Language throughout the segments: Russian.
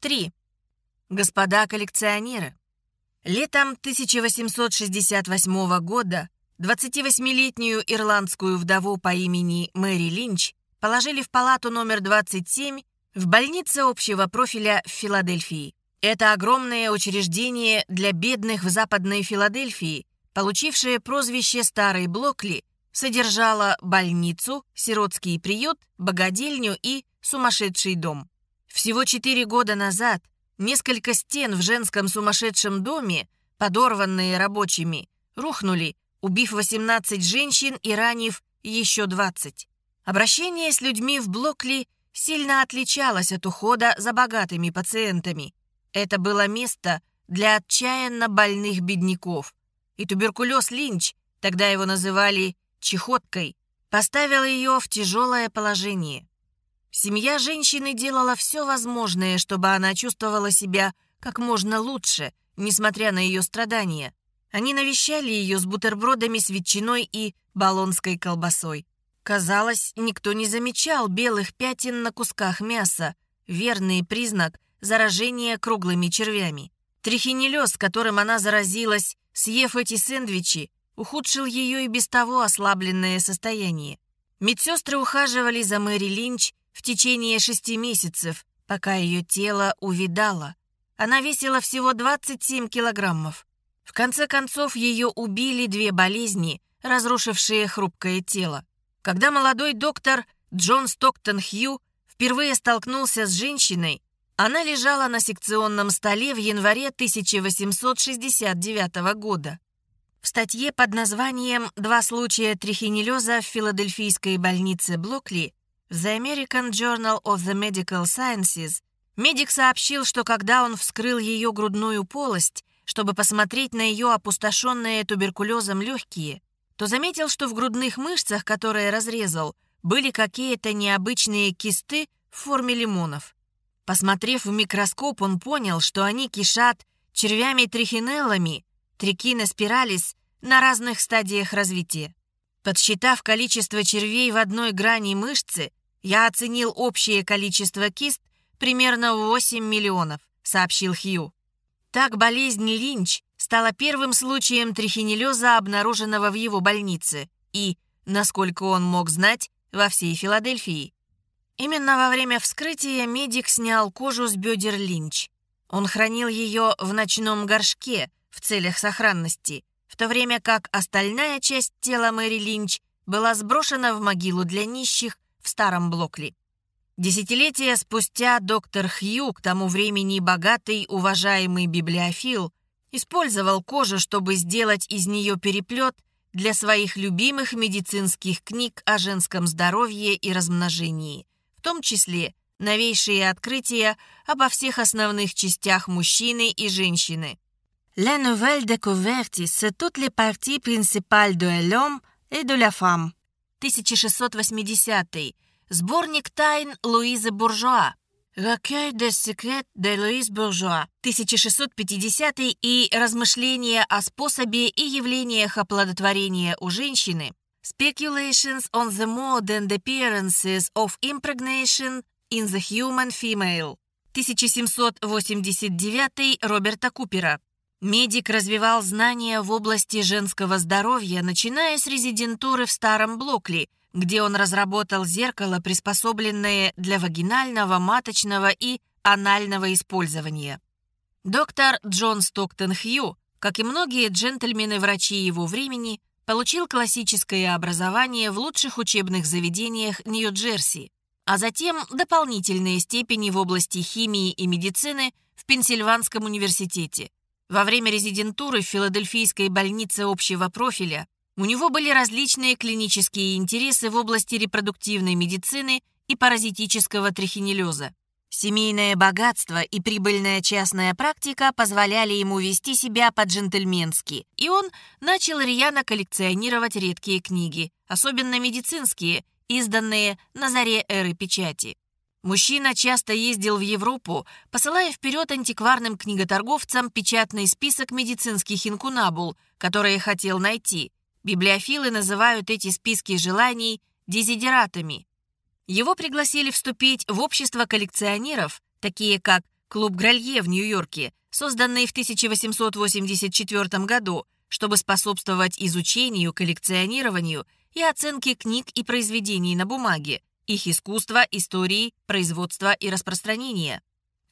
3. Господа коллекционеры. Летом 1868 года 28-летнюю ирландскую вдову по имени Мэри Линч положили в палату номер 27 в больнице общего профиля в Филадельфии. Это огромное учреждение для бедных в Западной Филадельфии, получившее прозвище «Старый Блокли», содержало больницу, сиротский приют, богадельню и сумасшедший дом. Всего четыре года назад несколько стен в женском сумасшедшем доме, подорванные рабочими, рухнули, убив 18 женщин и ранив еще 20. Обращение с людьми в Блокли сильно отличалось от ухода за богатыми пациентами. Это было место для отчаянно больных бедняков. И туберкулез Линч, тогда его называли чехоткой, поставил ее в тяжелое положение. Семья женщины делала все возможное, чтобы она чувствовала себя как можно лучше, несмотря на ее страдания. Они навещали ее с бутербродами с ветчиной и болонской колбасой. Казалось, никто не замечал белых пятен на кусках мяса, верный признак заражения круглыми червями. Трихинеллез, которым она заразилась, съев эти сэндвичи, ухудшил ее и без того ослабленное состояние. Медсестры ухаживали за Мэри Линч в течение шести месяцев, пока ее тело увидало. Она весила всего 27 килограммов. В конце концов, ее убили две болезни, разрушившие хрупкое тело. Когда молодой доктор Джон Стоктон Хью впервые столкнулся с женщиной, она лежала на секционном столе в январе 1869 года. В статье под названием «Два случая трихинеллеза в филадельфийской больнице Блокли» The American Journal of the Medical Sciences медик сообщил, что когда он вскрыл ее грудную полость, чтобы посмотреть на ее опустошенные туберкулезом легкие, то заметил, что в грудных мышцах, которые разрезал, были какие-то необычные кисты в форме лимонов. Посмотрев в микроскоп, он понял, что они кишат червями-трихинеллами, трикиноспиралис, на разных стадиях развития. Подсчитав количество червей в одной грани мышцы, я оценил общее количество кист примерно в 8 миллионов, сообщил Хью. Так болезнь Линч стала первым случаем трихинеллеза, обнаруженного в его больнице, и, насколько он мог знать, во всей Филадельфии. Именно во время вскрытия медик снял кожу с бедер Линч. Он хранил ее в ночном горшке в целях сохранности, в то время как остальная часть тела Мэри Линч была сброшена в могилу для нищих в старом Блокли. Десятилетия спустя доктор Хью, к тому времени богатый, уважаемый библиофил, использовал кожу, чтобы сделать из нее переплет для своих любимых медицинских книг о женском здоровье и размножении, в том числе новейшие открытия обо всех основных частях мужчины и женщины. La nouvelle découverte, c'est toutes les parties principales de l'homme et de la femme. 1680. Сборник тайн Луизы Буржуа. Recueil des secrets de Louise Bourgeois. 1650 и размышления о способе и явлениях оплодотворения у женщины. Speculations on the mode and appearances of impregnation in the human female. 1789 Роберта Купера. Медик развивал знания в области женского здоровья, начиная с резидентуры в Старом Блокли, где он разработал зеркало, приспособленное для вагинального, маточного и анального использования. Доктор Джон Стоктон Хью, как и многие джентльмены-врачи его времени, получил классическое образование в лучших учебных заведениях Нью-Джерси, а затем дополнительные степени в области химии и медицины в Пенсильванском университете. Во время резидентуры в Филадельфийской больнице общего профиля у него были различные клинические интересы в области репродуктивной медицины и паразитического трихинеллеза. Семейное богатство и прибыльная частная практика позволяли ему вести себя по-джентльменски, и он начал рьяно коллекционировать редкие книги, особенно медицинские, изданные на заре эры печати. Мужчина часто ездил в Европу, посылая вперед антикварным книготорговцам печатный список медицинских инкунабул, которые хотел найти. Библиофилы называют эти списки желаний дезидератами. Его пригласили вступить в общество коллекционеров, такие как клуб Гралье в Нью-Йорке, созданный в 1884 году, чтобы способствовать изучению, коллекционированию и оценке книг и произведений на бумаге, их искусства, истории, производства и распространения.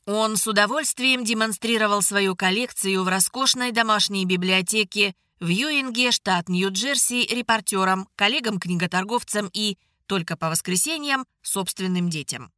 Он с удовольствием демонстрировал свою коллекцию в роскошной домашней библиотеке в Юинге, штат Нью-Джерси, репортерам, коллегам-книготорговцам и, только по воскресеньям, собственным детям.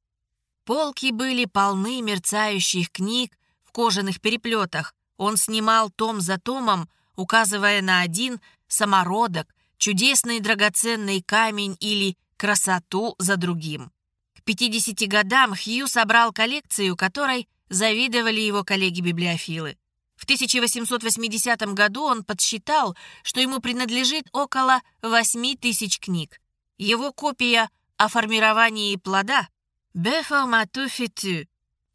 Полки были полны мерцающих книг в кожаных переплетах. Он снимал том за томом, указывая на один самородок, чудесный драгоценный камень или красоту за другим. К 50 годам Хью собрал коллекцию, которой завидовали его коллеги-библиофилы. В 1880 году он подсчитал, что ему принадлежит около 8 тысяч книг. Его копия о формировании плода «Бефа мату фиту»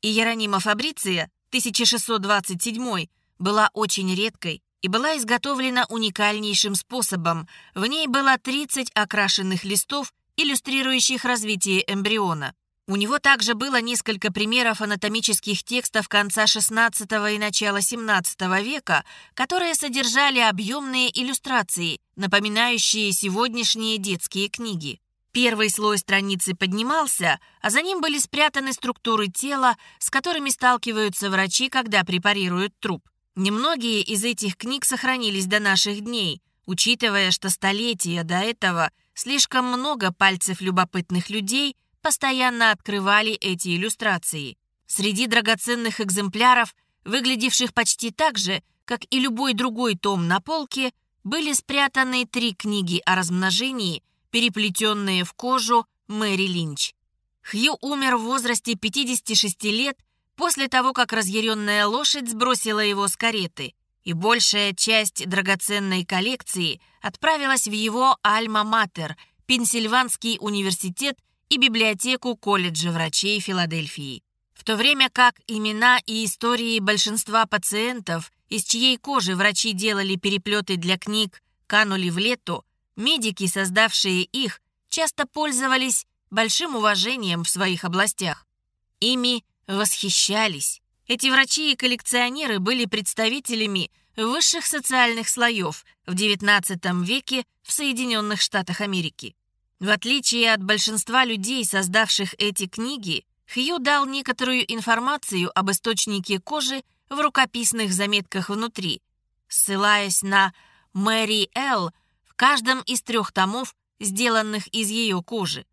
и Еронима Фабриция 1627 была очень редкой и была изготовлена уникальнейшим способом. В ней было 30 окрашенных листов, иллюстрирующих развитие эмбриона. У него также было несколько примеров анатомических текстов конца XVI и начала XVII века, которые содержали объемные иллюстрации, напоминающие сегодняшние детские книги. Первый слой страницы поднимался, а за ним были спрятаны структуры тела, с которыми сталкиваются врачи, когда препарируют труп. Немногие из этих книг сохранились до наших дней, учитывая, что столетия до этого слишком много пальцев любопытных людей постоянно открывали эти иллюстрации. Среди драгоценных экземпляров, выглядевших почти так же, как и любой другой том на полке, были спрятаны три книги о размножении, переплетенные в кожу Мэри Линч. Хью умер в возрасте 56 лет после того, как разъяренная лошадь сбросила его с кареты, и большая часть драгоценной коллекции отправилась в его Альма-Матер, Пенсильванский университет и библиотеку колледжа врачей Филадельфии. В то время как имена и истории большинства пациентов, из чьей кожи врачи делали переплеты для книг, канули в лету, медики, создавшие их, часто пользовались большим уважением в своих областях. Ими восхищались. Эти врачи и коллекционеры были представителями высших социальных слоев в XIX веке в Соединенных Штатах Америки. В отличие от большинства людей, создавших эти книги, Хью дал некоторую информацию об источнике кожи в рукописных заметках внутри, ссылаясь на Мэри Эл в каждом из трех томов, сделанных из ее кожи.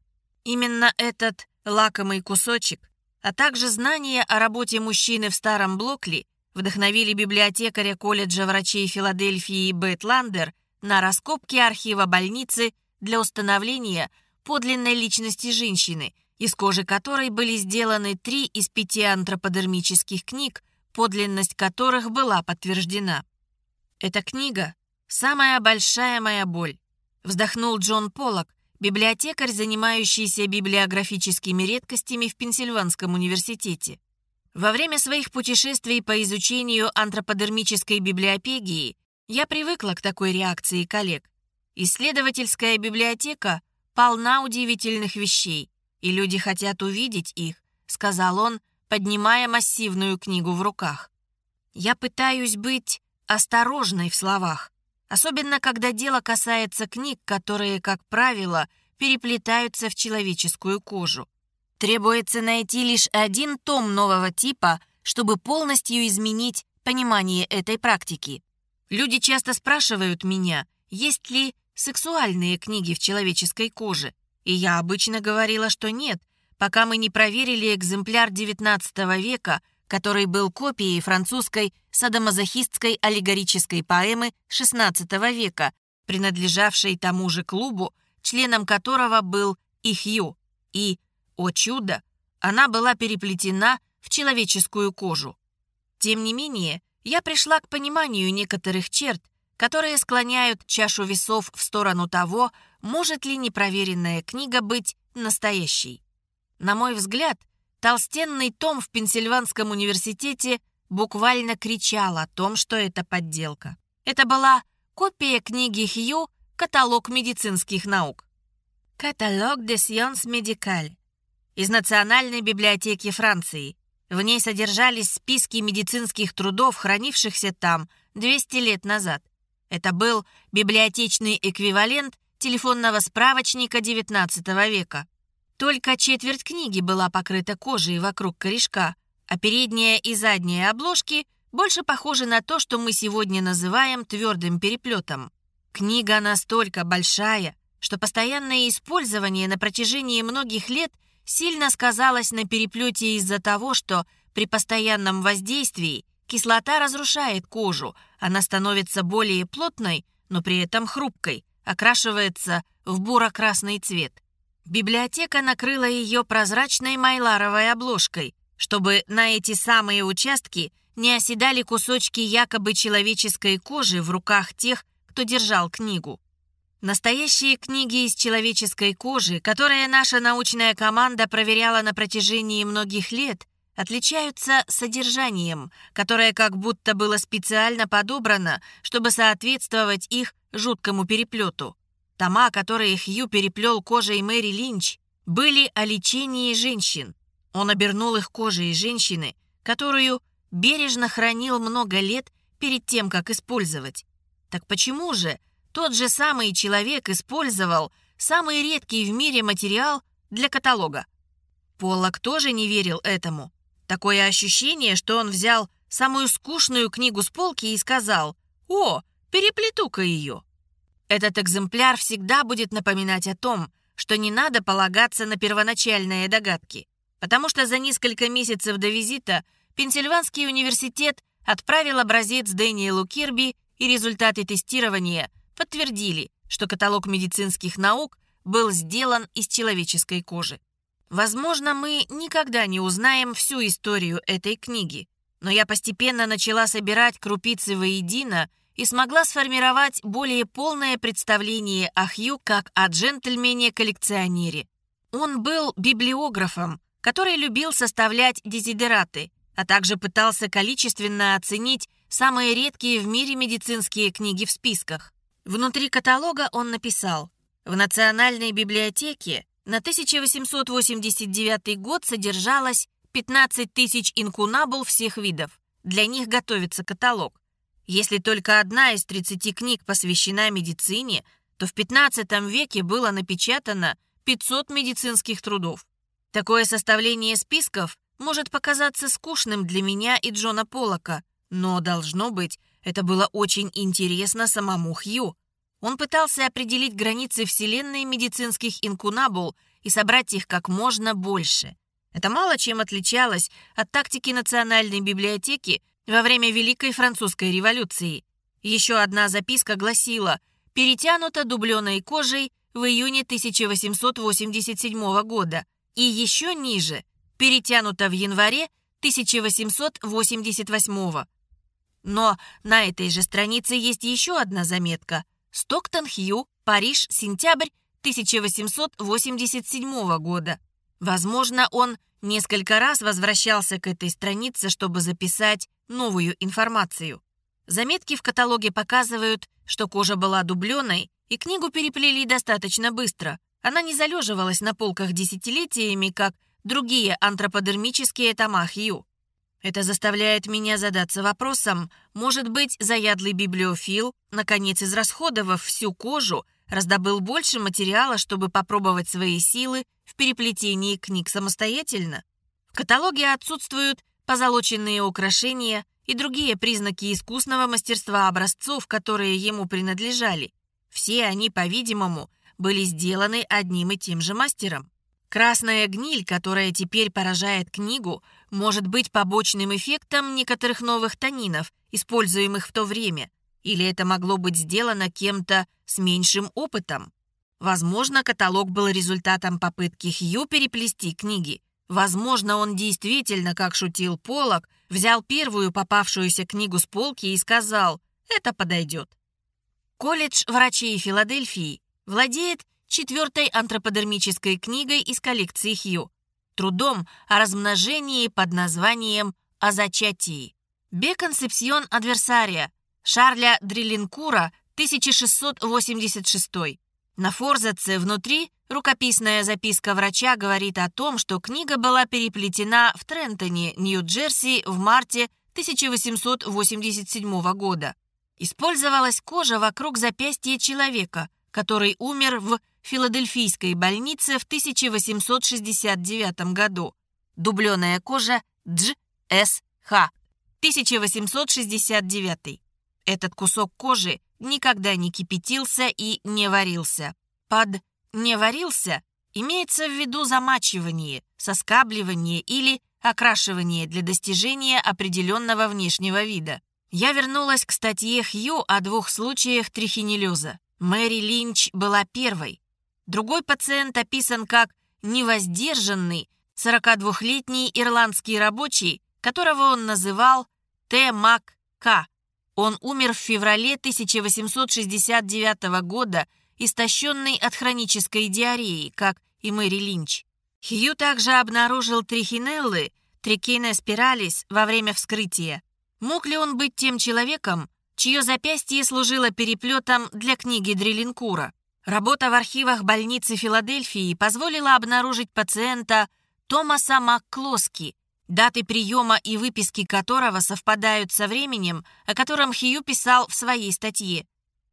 Именно этот лакомый кусочек, а также знания о работе мужчины в старом Блокли вдохновили библиотекаря колледжа врачей Филадельфии Бет Ландер на раскопки архива больницы для установления подлинной личности женщины, из кожи которой были сделаны три из пяти антроподермических книг, подлинность которых была подтверждена. Эта книга — самая большая моя боль. Вздохнул Джон Поллок, библиотекарь, занимающийся библиографическими редкостями в Пенсильванском университете. Во время своих путешествий по изучению антроподермической библиопегии я привыкла к такой реакции коллег. Исследовательская библиотека полна удивительных вещей, и люди хотят увидеть их, сказал он, поднимая массивную книгу в руках. Я пытаюсь быть осторожной в словах, особенно когда дело касается книг, которые, как правило, переплетаются в человеческую кожу. Требуется найти лишь один том нового типа, чтобы полностью изменить понимание этой практики. Люди часто спрашивают меня, есть ли сексуальные книги в человеческой коже, и я обычно говорила, что нет, пока мы не проверили экземпляр XIX века, который был копией французской садомазохистской аллегорической поэмы XVI века, принадлежавшей тому же клубу, членом которого был и Хью. И, о чудо, она была переплетена в человеческую кожу. Тем не менее, я пришла к пониманию некоторых черт, которые склоняют чашу весов в сторону того, может ли непроверенная книга быть настоящей. На мой взгляд, толстенный том в Пенсильванском университете буквально кричал о том, что это подделка. Это была копия книги Хью «Каталог медицинских наук». «Каталог де sciences médicales» из Национальной библиотеки Франции. В ней содержались списки медицинских трудов, хранившихся там 200 лет назад. Это был библиотечный эквивалент телефонного справочника XIX века. Только четверть книги была покрыта кожей вокруг корешка, а передняя и задняя обложки больше похожи на то, что мы сегодня называем твердым переплетом. Книга настолько большая, что постоянное использование на протяжении многих лет сильно сказалось на переплете из-за того, что при постоянном воздействии кислота разрушает кожу, она становится более плотной, но при этом хрупкой, окрашивается в буро-красный цвет. Библиотека накрыла ее прозрачной майларовой обложкой, чтобы на эти самые участки не оседали кусочки якобы человеческой кожи в руках тех, кто держал книгу. Настоящие книги из человеческой кожи, которые наша научная команда проверяла на протяжении многих лет, отличаются содержанием, которое как будто было специально подобрано, чтобы соответствовать их жуткому переплету. Тома, которые Хью переплел кожей Мэри Линч, были о лечении женщин. Он обернул их кожей женщины, которую бережно хранил много лет перед тем, как использовать. Так почему же тот же самый человек использовал самый редкий в мире материал для каталога. Поллок тоже не верил этому. Такое ощущение, что он взял самую скучную книгу с полки и сказал «О, переплету-ка ее». Этот экземпляр всегда будет напоминать о том, что не надо полагаться на первоначальные догадки, потому что за несколько месяцев до визита Пенсильванский университет отправил образец Дэниелу Кирби и результаты тестирования подтвердили, что каталог медицинских наук был сделан из человеческой кожи. Возможно, мы никогда не узнаем всю историю этой книги, но я постепенно начала собирать крупицы воедино и смогла сформировать более полное представление о Хью как о джентльмене-коллекционере. Он был библиографом, который любил составлять дезидераты, а также пытался количественно оценить самые редкие в мире медицинские книги в списках. Внутри каталога он написал «В Национальной библиотеке на 1889 год содержалось 15 тысяч инкунабул всех видов. Для них готовится каталог. Если только одна из 30 книг посвящена медицине, то в 15 веке было напечатано 500 медицинских трудов. Такое составление списков может показаться скучным для меня и Джона Поллока, но, должно быть, это было очень интересно самому Хью. Он пытался определить границы вселенной медицинских инкунабул и собрать их как можно больше. Это мало чем отличалось от тактики Национальной библиотеки во время Великой Французской революции. Еще одна записка гласила «Перетянута дубленой кожей в июне 1887 года» и еще ниже «Перетянута в январе 1888 Но на этой же странице есть еще одна заметка – Стоктон-Хью, Париж, сентябрь 1887 года. Возможно, он несколько раз возвращался к этой странице, чтобы записать новую информацию. Заметки в каталоге показывают, что кожа была дубленой, и книгу переплели достаточно быстро. Она не залеживалась на полках десятилетиями, как другие антроподермические тома Хью. Это заставляет меня задаться вопросом, может быть, заядлый библиофил, наконец израсходовав всю кожу, раздобыл больше материала, чтобы попробовать свои силы в переплетении книг самостоятельно? В каталоге отсутствуют позолоченные украшения и другие признаки искусного мастерства образцов, которые ему принадлежали. Все они, по-видимому, были сделаны одним и тем же мастером. Красная гниль, которая теперь поражает книгу, может быть побочным эффектом некоторых новых танинов, используемых в то время, или это могло быть сделано кем-то с меньшим опытом. Возможно, каталог был результатом попытки Хью переплести книги. Возможно, он действительно, как шутил Полок, взял первую попавшуюся книгу с полки и сказал «это подойдет». Колледж врачей Филадельфии владеет четвертой антроподермической книгой из коллекции Хью, трудом о размножении под названием «О зачатии». Беконсепсион адверсария Шарля Дриллинкура, 1686. На форзаце внутри рукописная записка врача говорит о том, что книга была переплетена в Трентоне, Нью-Джерси в марте 1887 года. Использовалась кожа вокруг запястья человека, который умер в филадельфийской больнице в 1869 году. Дубленая кожа Дж.С.Х. 1869. Этот кусок кожи никогда не кипятился и не варился. Под «не варился» имеется в виду замачивание, соскабливание или окрашивание для достижения определенного внешнего вида. Я вернулась к статье Хью о двух случаях трихинеллеза. Мэри Линч была первой. Другой пациент описан как невоздержанный 42-летний ирландский рабочий, которого он называл Т. Мак К. Он умер в феврале 1869 года, истощенный от хронической диареи, как и Мэри Линч. Хью также обнаружил трихинеллы, трикина спиралис, во время вскрытия. Мог ли он быть тем человеком, чье запястье служило переплетом для книги Дрелинкура? Работа в архивах больницы Филадельфии позволила обнаружить пациента Томаса МакКлоски, даты приема и выписки которого совпадают со временем, о котором Хью писал в своей статье.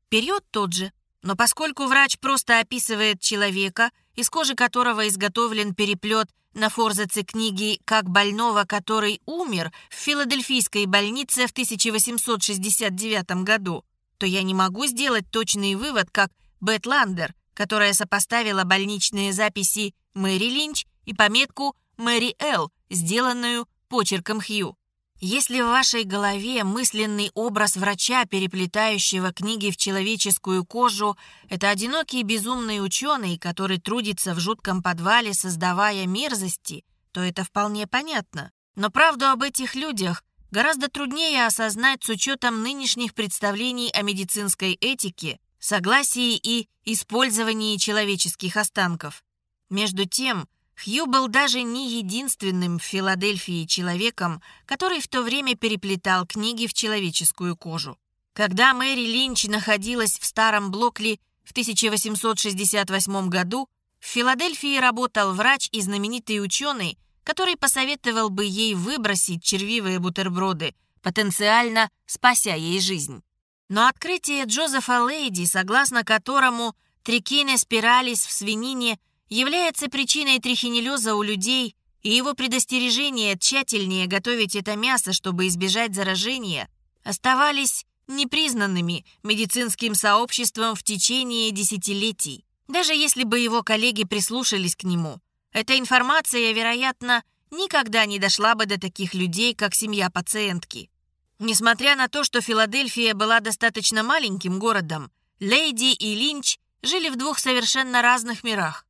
Период тот же, но поскольку врач просто описывает человека, из кожи которого изготовлен переплет на форзаце книги «Как больного, который умер» в филадельфийской больнице в 1869 году, то я не могу сделать точный вывод, как Бет Ландер, которая сопоставила больничные записи Мэри Линч и пометку «Мэри Л», сделанную почерком Хью. Если в вашей голове мысленный образ врача, переплетающего книги в человеческую кожу, это одинокий безумный ученый, который трудится в жутком подвале, создавая мерзости, то это вполне понятно. Но правду об этих людях гораздо труднее осознать с учетом нынешних представлений о медицинской этике, согласии и использовании человеческих останков. Между тем, Хью был даже не единственным в Филадельфии человеком, который в то время переплетал книги в человеческую кожу. Когда Мэри Линч находилась в старом Блокли в 1868 году, в Филадельфии работал врач и знаменитый ученый, который посоветовал бы ей выбросить червивые бутерброды, потенциально спася ей жизнь. Но открытие Джозефа Лейди, согласно которому трикины спирались в свинине – является причиной трихинеллеза у людей, и его предостережение тщательнее готовить это мясо, чтобы избежать заражения, оставались непризнанными медицинским сообществом в течение десятилетий. Даже если бы его коллеги прислушались к нему, эта информация, вероятно, никогда не дошла бы до таких людей, как семья пациентки. Несмотря на то, что Филадельфия была достаточно маленьким городом, Лейди и Линч жили в двух совершенно разных мирах.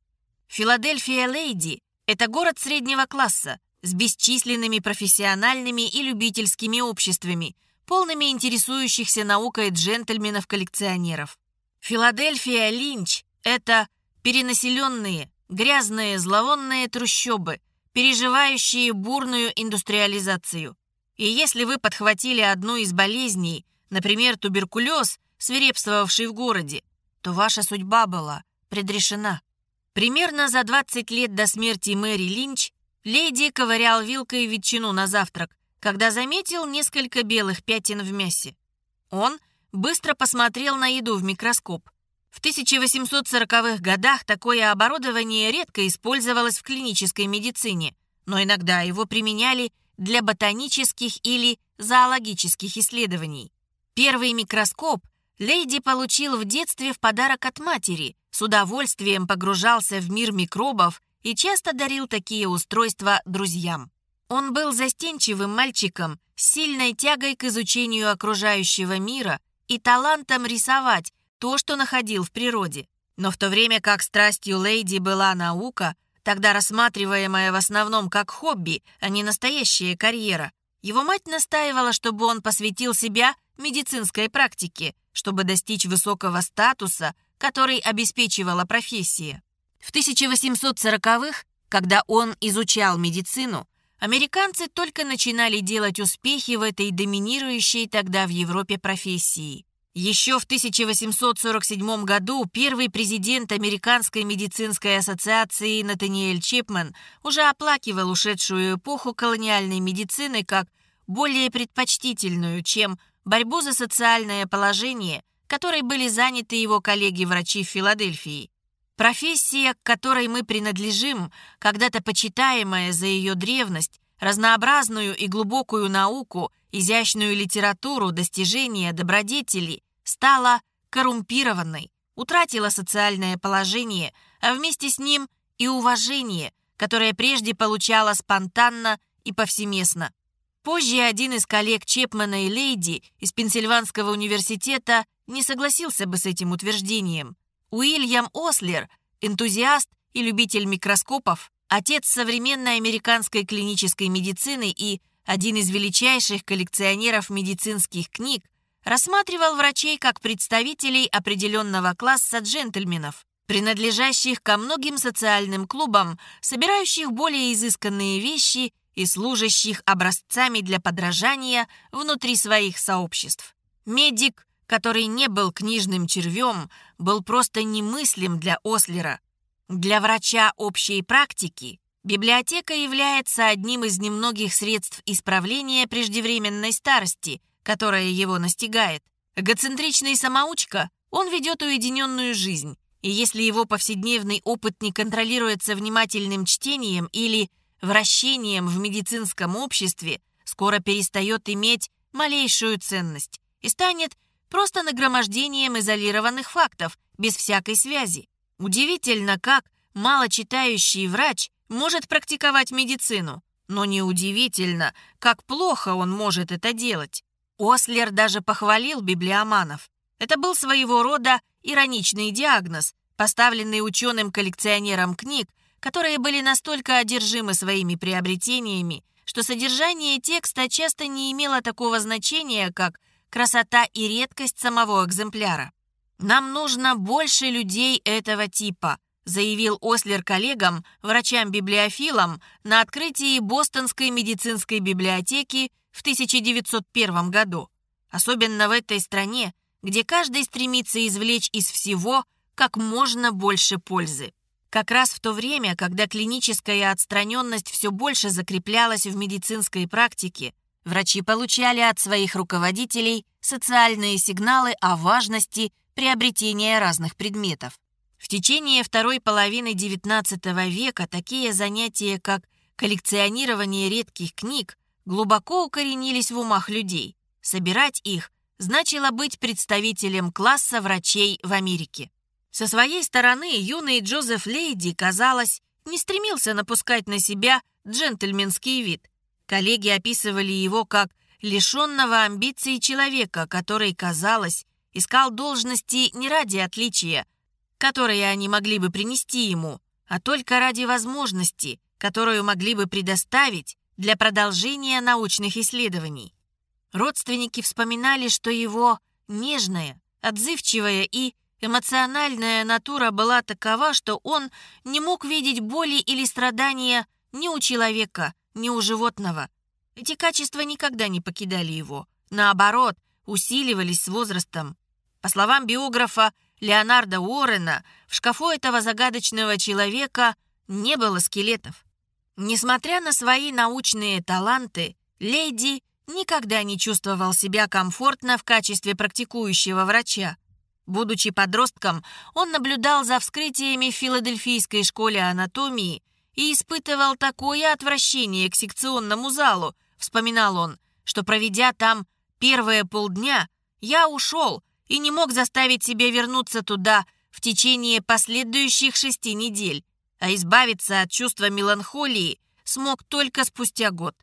Филадельфия Лейди – это город среднего класса с бесчисленными профессиональными и любительскими обществами, полными интересующихся наукой джентльменов-коллекционеров. Филадельфия Линч – это перенаселенные, грязные, зловонные трущобы, переживающие бурную индустриализацию. И если вы подхватили одну из болезней, например, туберкулез, свирепствовавший в городе, то ваша судьба была предрешена. Примерно за 20 лет до смерти Мэри Линч леди ковырял вилкой ветчину на завтрак, когда заметил несколько белых пятен в мясе. Он быстро посмотрел на еду в микроскоп. В 1840-х годах такое оборудование редко использовалось в клинической медицине, но иногда его применяли для ботанических или зоологических исследований. Первый микроскоп Лейди получил в детстве в подарок от матери – с удовольствием погружался в мир микробов и часто дарил такие устройства друзьям. Он был застенчивым мальчиком с сильной тягой к изучению окружающего мира и талантом рисовать то, что находил в природе. Но в то время как страстью Лейди была наука, тогда рассматриваемая в основном как хобби, а не настоящая карьера, его мать настаивала, чтобы он посвятил себя медицинской практике, чтобы достичь высокого статуса – который обеспечивала профессия. В 1840-х, когда он изучал медицину, американцы только начинали делать успехи в этой доминирующей тогда в Европе профессии. Еще в 1847 году первый президент Американской медицинской ассоциации Натаниэль Чипман уже оплакивал ушедшую эпоху колониальной медицины как более предпочтительную, чем борьбу за социальное положение, которой были заняты его коллеги-врачи в Филадельфии. Профессия, к которой мы принадлежим, когда-то почитаемая за ее древность, разнообразную и глубокую науку, изящную литературу, достижения, добродетели, стала коррумпированной, утратила социальное положение, а вместе с ним и уважение, которое прежде получала спонтанно и повсеместно. Позже один из коллег Чепмана и Лейди из Пенсильванского университета не согласился бы с этим утверждением. Уильям Ослер, энтузиаст и любитель микроскопов, отец современной американской клинической медицины и один из величайших коллекционеров медицинских книг, рассматривал врачей как представителей определенного класса джентльменов, принадлежащих ко многим социальным клубам, собирающих более изысканные вещи и служащих образцами для подражания внутри своих сообществ. Медик, который не был книжным червем, был просто немыслим для Ослера. Для врача общей практики библиотека является одним из немногих средств исправления преждевременной старости – которая его настигает. Эгоцентричный самоучка, он ведет уединенную жизнь, и если его повседневный опыт не контролируется внимательным чтением или вращением в медицинском обществе, скоро перестает иметь малейшую ценность и станет просто нагромождением изолированных фактов, без всякой связи. Удивительно, как малочитающий врач может практиковать медицину, но неудивительно, как плохо он может это делать. Ослер даже похвалил библиоманов. Это был своего рода ироничный диагноз, поставленный ученым-коллекционером книг, которые были настолько одержимы своими приобретениями, что содержание текста часто не имело такого значения, как красота и редкость самого экземпляра. «Нам нужно больше людей этого типа», заявил Ослер коллегам, врачам-библиофилам на открытии Бостонской медицинской библиотеки в 1901 году, особенно в этой стране, где каждый стремится извлечь из всего как можно больше пользы. Как раз в то время, когда клиническая отстраненность все больше закреплялась в медицинской практике, врачи получали от своих руководителей социальные сигналы о важности приобретения разных предметов. В течение второй половины XIX века такие занятия, как коллекционирование редких книг, глубоко укоренились в умах людей. Собирать их значило быть представителем класса врачей в Америке. Со своей стороны юный Джозеф Лейди, казалось, не стремился напускать на себя джентльменский вид. Коллеги описывали его как лишенного амбиций человека, который, казалось, искал должности не ради отличия, которые они могли бы принести ему, а только ради возможности, которую могли бы предоставить для продолжения научных исследований. Родственники вспоминали, что его нежная, отзывчивая и эмоциональная натура была такова, что он не мог видеть боли или страдания ни у человека, ни у животного. Эти качества никогда не покидали его. Наоборот, усиливались с возрастом. По словам биографа Леонарда Уоррена, в шкафу этого загадочного человека не было скелетов. Несмотря на свои научные таланты, Леди никогда не чувствовал себя комфортно в качестве практикующего врача. Будучи подростком, он наблюдал за вскрытиями в Филадельфийской школе анатомии и испытывал такое отвращение к секционному залу, вспоминал он, что проведя там первые полдня, я ушел и не мог заставить себя вернуться туда в течение последующих шести недель а избавиться от чувства меланхолии смог только спустя год.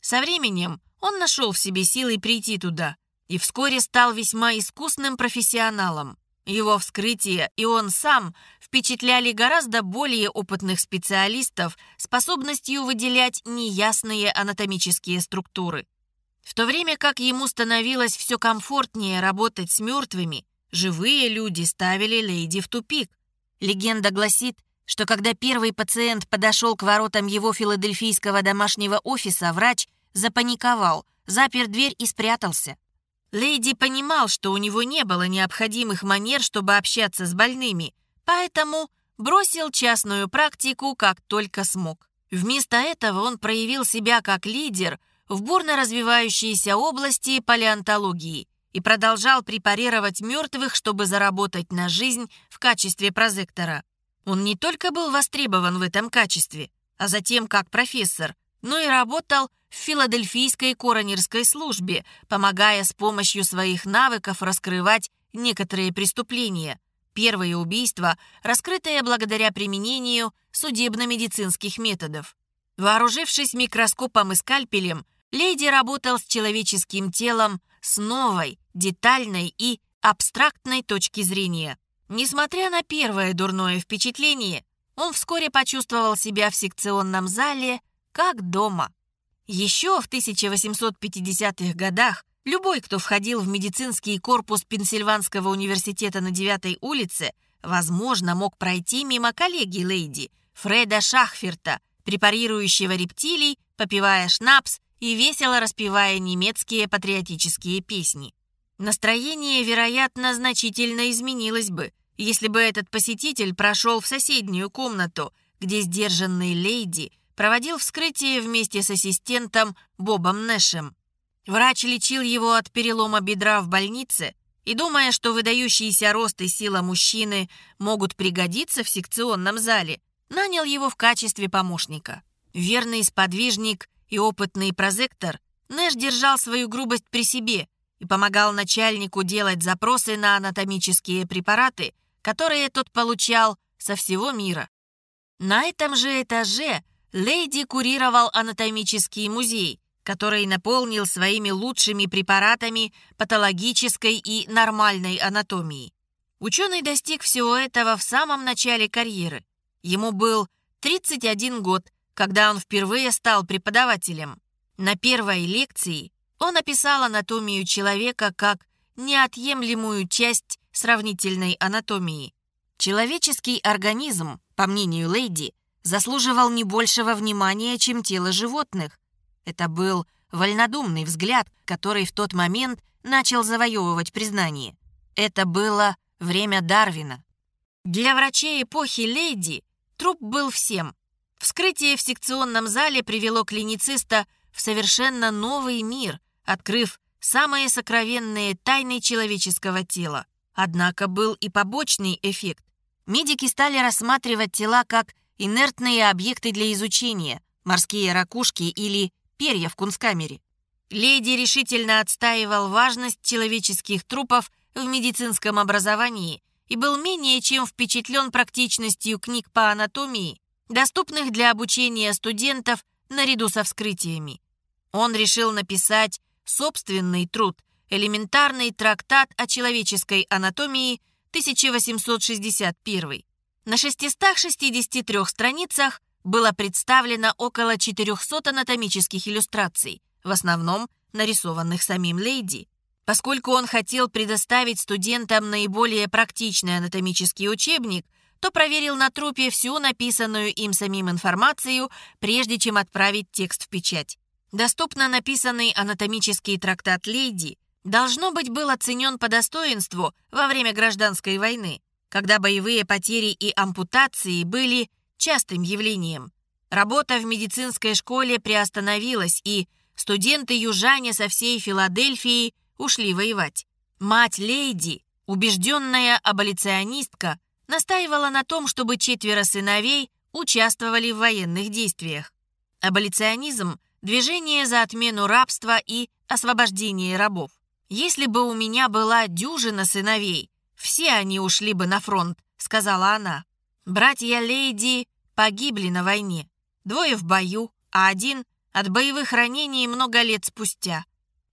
Со временем он нашел в себе силы прийти туда и вскоре стал весьма искусным профессионалом. Его вскрытие и он сам впечатляли гораздо более опытных специалистов способностью выделять неясные анатомические структуры. В то время как ему становилось все комфортнее работать с мертвыми, живые люди ставили леди в тупик. Легенда гласит, что когда первый пациент подошел к воротам его филадельфийского домашнего офиса, врач запаниковал, запер дверь и спрятался. Лейди понимал, что у него не было необходимых манер, чтобы общаться с больными, поэтому бросил частную практику как только смог. Вместо этого он проявил себя как лидер в бурно развивающейся области палеонтологии и продолжал препарировать мертвых, чтобы заработать на жизнь в качестве прозектора. Он не только был востребован в этом качестве, а затем как профессор, но и работал в филадельфийской коронерской службе, помогая с помощью своих навыков раскрывать некоторые преступления. Первое убийство, раскрытое благодаря применению судебно-медицинских методов. Вооружившись микроскопом и скальпелем, Лейди работал с человеческим телом с новой, детальной и абстрактной точки зрения. Несмотря на первое дурное впечатление, он вскоре почувствовал себя в секционном зале как дома. Еще в 1850-х годах любой, кто входил в медицинский корпус Пенсильванского университета на 9 улице, возможно, мог пройти мимо коллеги Лейди, Фреда Шахферта, препарирующего рептилий, попивая шнапс и весело распевая немецкие патриотические песни. Настроение, вероятно, значительно изменилось бы, если бы этот посетитель прошел в соседнюю комнату, где сдержанный лейди проводил вскрытие вместе с ассистентом Бобом Нэшем. Врач лечил его от перелома бедра в больнице и, думая, что выдающийся рост и сила мужчины могут пригодиться в секционном зале, нанял его в качестве помощника. Верный сподвижник и опытный прозектор, Нэш держал свою грубость при себе и помогал начальнику делать запросы на анатомические препараты, которые тот получал со всего мира. На этом же этаже Лейди курировал анатомический музей, который наполнил своими лучшими препаратами патологической и нормальной анатомии. Ученый достиг всего этого в самом начале карьеры. Ему был 31 год, когда он впервые стал преподавателем. На первой лекции он описал анатомию человека как неотъемлемую часть сравнительной анатомии. Человеческий организм, по мнению Лейди, заслуживал не большего внимания, чем тело животных. Это был вольнодумный взгляд, который в тот момент начал завоевывать признание. Это было время Дарвина. Для врачей эпохи Лейди труп был всем. Вскрытие в секционном зале привело клинициста в совершенно новый мир, открыв самые сокровенные тайны человеческого тела. Однако был и побочный эффект. Медики стали рассматривать тела как инертные объекты для изучения, морские ракушки или перья в кунсткамере. Леди решительно отстаивал важность человеческих трупов в медицинском образовании и был менее чем впечатлен практичностью книг по анатомии, доступных для обучения студентов наряду со вскрытиями. Он решил написать собственный труд «Элементарный трактат о человеческой анатомии» 1861. На 663 страницах было представлено около 400 анатомических иллюстраций, в основном нарисованных самим Лейди. Поскольку он хотел предоставить студентам наиболее практичный анатомический учебник, то проверил на трупе всю написанную им самим информацию, прежде чем отправить текст в печать. Доступно написанный анатомический трактат Лейди должно быть был оценен по достоинству во время гражданской войны когда боевые потери и ампутации были частым явлением. Работа в медицинской школе приостановилась, и студенты-южане со всей Филадельфии ушли воевать. Мать Лейди, убежденная аболиционистка, настаивала на том, чтобы четверо сыновей участвовали в военных действиях. Аболиционизм – движение за отмену рабства и освобождение рабов. Если бы у меня была дюжина сыновей, все они ушли бы на фронт», — сказала она. «Братья Лейди погибли на войне. Двое в бою, а один от боевых ранений много лет спустя.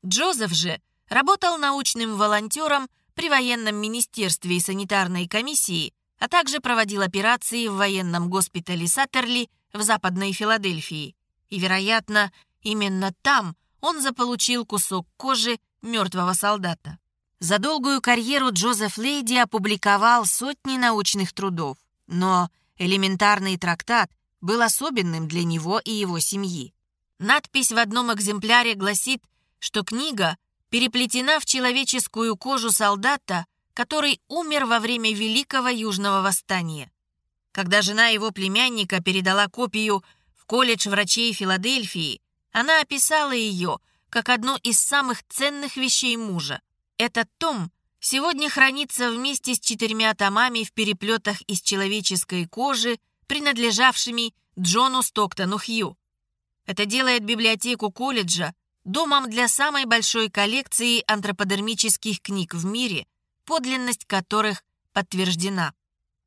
Джозеф же работал научным волонтером при военном министерстве и санитарной комиссии, а также проводил операции в военном госпитале Саттерли в Западной Филадельфии. И, вероятно, именно там он заполучил кусок кожи мертвого солдата. За долгую карьеру Джозеф Лейди опубликовал сотни научных трудов, но элементарный трактат был особенным для него и его семьи. Надпись в одном экземпляре гласит, что книга переплетена в человеческую кожу солдата, который умер во время Великого Южного Восстания. Когда жена его племянника передала копию в колледж врачей Филадельфии, она описала ее как одну из самых ценных вещей мужа. Этот том сегодня хранится вместе с четырьмя томами в переплетах из человеческой кожи, принадлежавшими Джону Стоктону Хью. Это делает библиотеку колледжа домом для самой большой коллекции антроподермических книг в мире, подлинность которых подтверждена.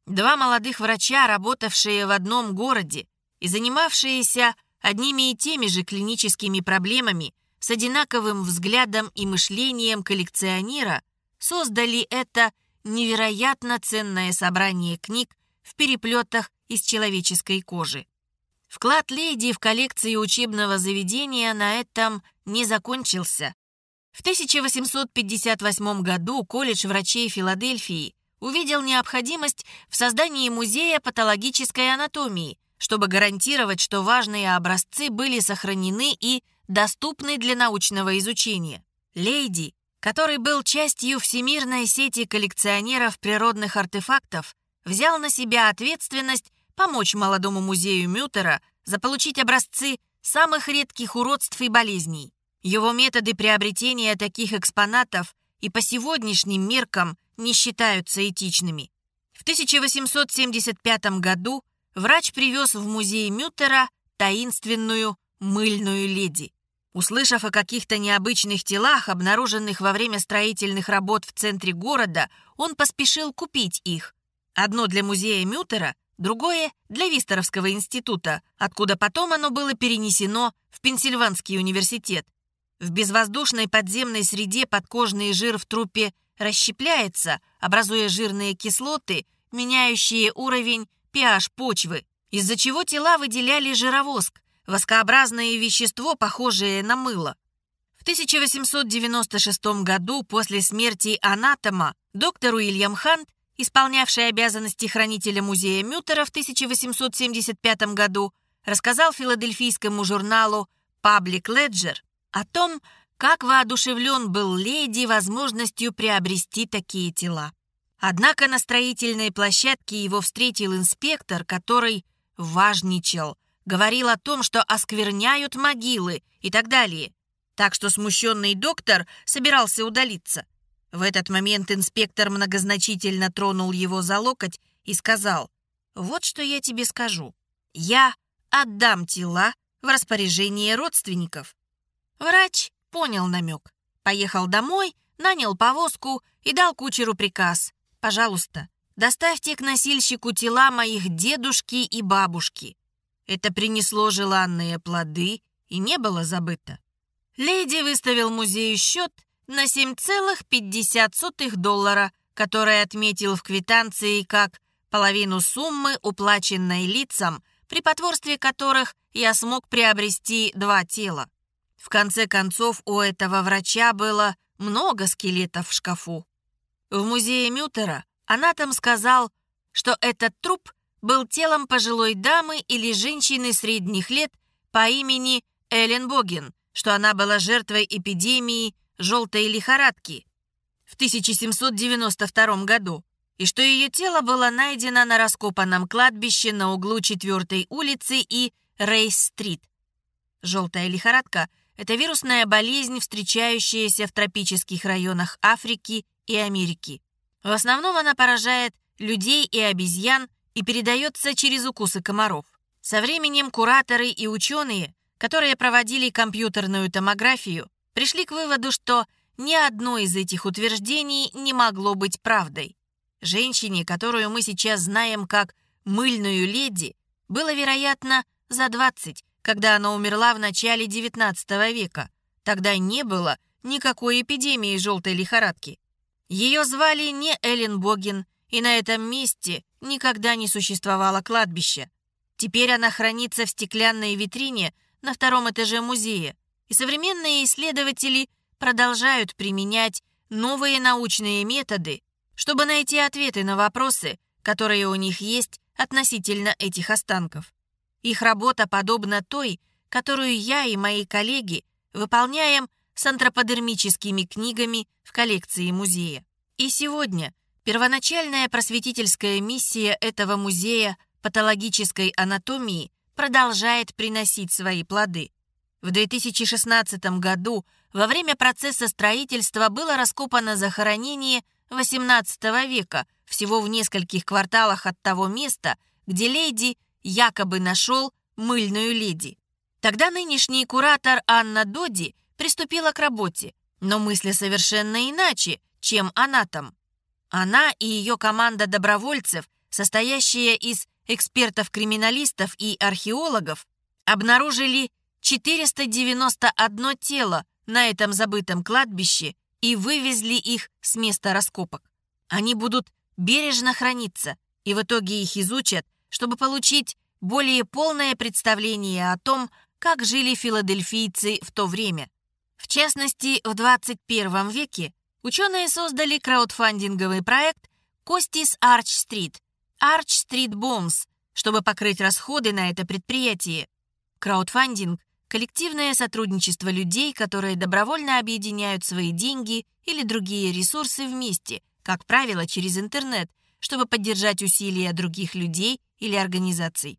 Два молодых врача, работавшие в одном городе и занимавшиеся одними и теми же клиническими проблемами с одинаковым взглядом и мышлением коллекционера, создали это невероятно ценное собрание книг в переплетах из человеческой кожи. Вклад леди в коллекции учебного заведения на этом не закончился. В 1858 году колледж врачей Филадельфии увидел необходимость в создании музея патологической анатомии, чтобы гарантировать, что важные образцы были сохранены и доступны для научного изучения. Лейди, который был частью всемирной сети коллекционеров природных артефактов, взял на себя ответственность помочь молодому музею Мютера заполучить образцы самых редких уродств и болезней. Его методы приобретения таких экспонатов и по сегодняшним меркам не считаются этичными. В 1875 году врач привез в музей Мютера таинственную мыльную леди. Услышав о каких-то необычных телах, обнаруженных во время строительных работ в центре города, он поспешил купить их. Одно для музея Мютера, другое для Вистеровского института, откуда потом оно было перенесено в Пенсильванский университет. В безвоздушной подземной среде подкожный жир в трупе расщепляется, образуя жирные кислоты, меняющие уровень pH почвы, из-за чего тела выделяли жировоск, воскообразное вещество, похожее на мыло. В 1896 году, после смерти анатома, доктор Уильям Хант исполнявший обязанности хранителя музея Мютера в 1875 году, рассказал филадельфийскому журналу «Public Ledger» о том, как воодушевлен был леди возможностью приобрести такие тела. Однако на строительной площадке его встретил инспектор, который важничал, говорил о том, что оскверняют могилы и так далее. Так что смущенный доктор собирался удалиться – в этот момент инспектор многозначительно тронул его за локоть и сказал, «Вот что я тебе скажу. Я отдам тела в распоряжение родственников». Врач понял намек. Поехал домой, нанял повозку и дал кучеру приказ. «Пожалуйста, доставьте к носильщику тела моих дедушки и бабушки». Это принесло желанные плоды и не было забыто. Леди выставил музею счет – на 7,50 доллара, который отметил в квитанции как половину суммы, уплаченной лицам, при потворстве которых я смог приобрести два тела. В конце концов, у этого врача было много скелетов в шкафу. В музее Мютера анатом сказал, что этот труп был телом пожилой дамы или женщины средних лет по имени Эллен Богин, что она была жертвой эпидемии желтой лихорадки в 1792 году и что ее тело было найдено на раскопанном кладбище на углу 4 улицы и Рейс-стрит. Желтая лихорадка – это вирусная болезнь, встречающаяся в тропических районах Африки и Америки. В основном она поражает людей и обезьян и передается через укусы комаров. Со временем кураторы и ученые, которые проводили компьютерную томографию, пришли к выводу, что ни одно из этих утверждений не могло быть правдой. Женщине, которую мы сейчас знаем как «мыльную леди», было, вероятно, за 20, когда она умерла в начале XIX века. Тогда не было никакой эпидемии желтой лихорадки. Ее звали не Эллен Богин, и на этом месте никогда не существовало кладбища. Теперь она хранится в стеклянной витрине на втором этаже музея, и современные исследователи продолжают применять новые научные методы, чтобы найти ответы на вопросы, которые у них есть относительно этих останков. Их работа подобна той, которую я и мои коллеги выполняем с антроподермическими книгами в коллекции музея. И сегодня первоначальная просветительская миссия этого музея патологической анатомии продолжает приносить свои плоды. В 2016 году во время процесса строительства было раскопано захоронение XVIII века всего в нескольких кварталах от того места, где леди якобы нашел мыльную леди. Тогда нынешний куратор Анна Доди приступила к работе, но мысли совершенно иначе, чем она там. Она и ее команда добровольцев, состоящая из экспертов-криминалистов и археологов, обнаружили 491 тело на этом забытом кладбище и вывезли их с места раскопок. Они будут бережно храниться, и в итоге их изучат, чтобы получить более полное представление о том, как жили филадельфийцы в то время. В частности, в 21 веке ученые создали краудфандинговый проект «Костис Арч Стрит» Arch Street Bombs, чтобы покрыть расходы на это предприятие. Краудфандинг – коллективное сотрудничество людей, которые добровольно объединяют свои деньги или другие ресурсы вместе, как правило, через интернет, чтобы поддержать усилия других людей или организаций.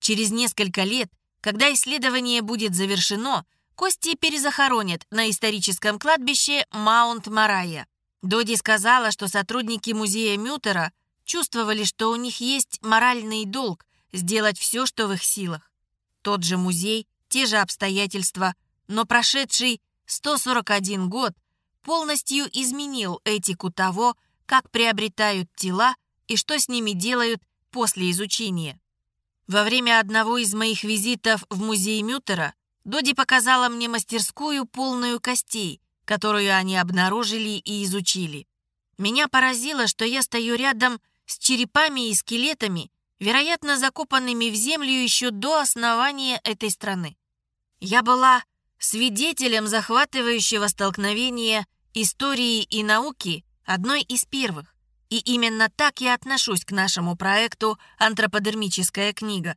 Через несколько лет, когда исследование будет завершено, кости перезахоронят на историческом кладбище Маунт-Марая. Доди сказала, что сотрудники музея Мютера чувствовали, что у них есть моральный долг сделать все, что в их силах. Тот же музей, те же обстоятельства, но прошедший 141 год полностью изменил этику того, как приобретают тела и что с ними делают после изучения. Во время одного из моих визитов в музей Мютера Доди показала мне мастерскую, полную костей, которую они обнаружили и изучили. Меня поразило, что я стою рядом с черепами и скелетами, вероятно, закопанными в землю еще до основания этой страны. Я была свидетелем захватывающего столкновения истории и науки одной из первых. И именно так я отношусь к нашему проекту «Антроподермическая книга».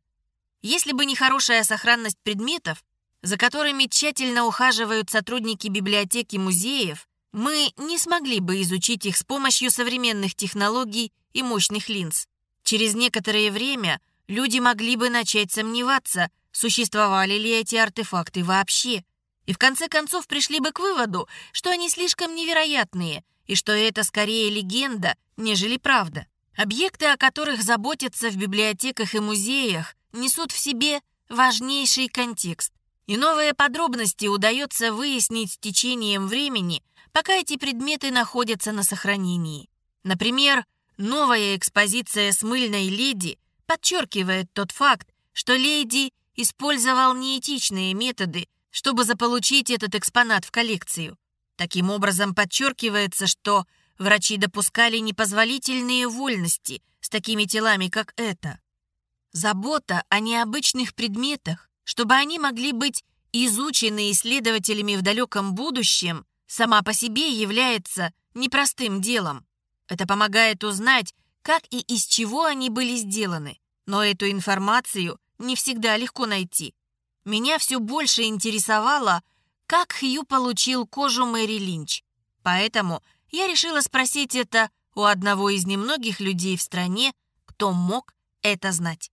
Если бы не хорошая сохранность предметов, за которыми тщательно ухаживают сотрудники библиотеки музеев, мы не смогли бы изучить их с помощью современных технологий и мощных линз. Через некоторое время люди могли бы начать сомневаться, существовали ли эти артефакты вообще, и в конце концов пришли бы к выводу, что они слишком невероятные и что это скорее легенда, нежели правда. Объекты, о которых заботятся в библиотеках и музеях, несут в себе важнейший контекст. И новые подробности удается выяснить с течением времени, пока эти предметы находятся на сохранении. Например, новая экспозиция с мыльной леди подчеркивает тот факт, что леди использовал неэтичные методы, чтобы заполучить этот экспонат в коллекцию. Таким образом, подчеркивается, что врачи допускали непозволительные вольности с такими телами, как это. Забота о необычных предметах, чтобы они могли быть изучены исследователями в далеком будущем, сама по себе является непростым делом. Это помогает узнать, как и из чего они были сделаны, но эту информацию не всегда легко найти. Меня все больше интересовало, как Хью получил кожу Мэри Линч. Поэтому я решила спросить это у одного из немногих людей в стране, кто мог это знать.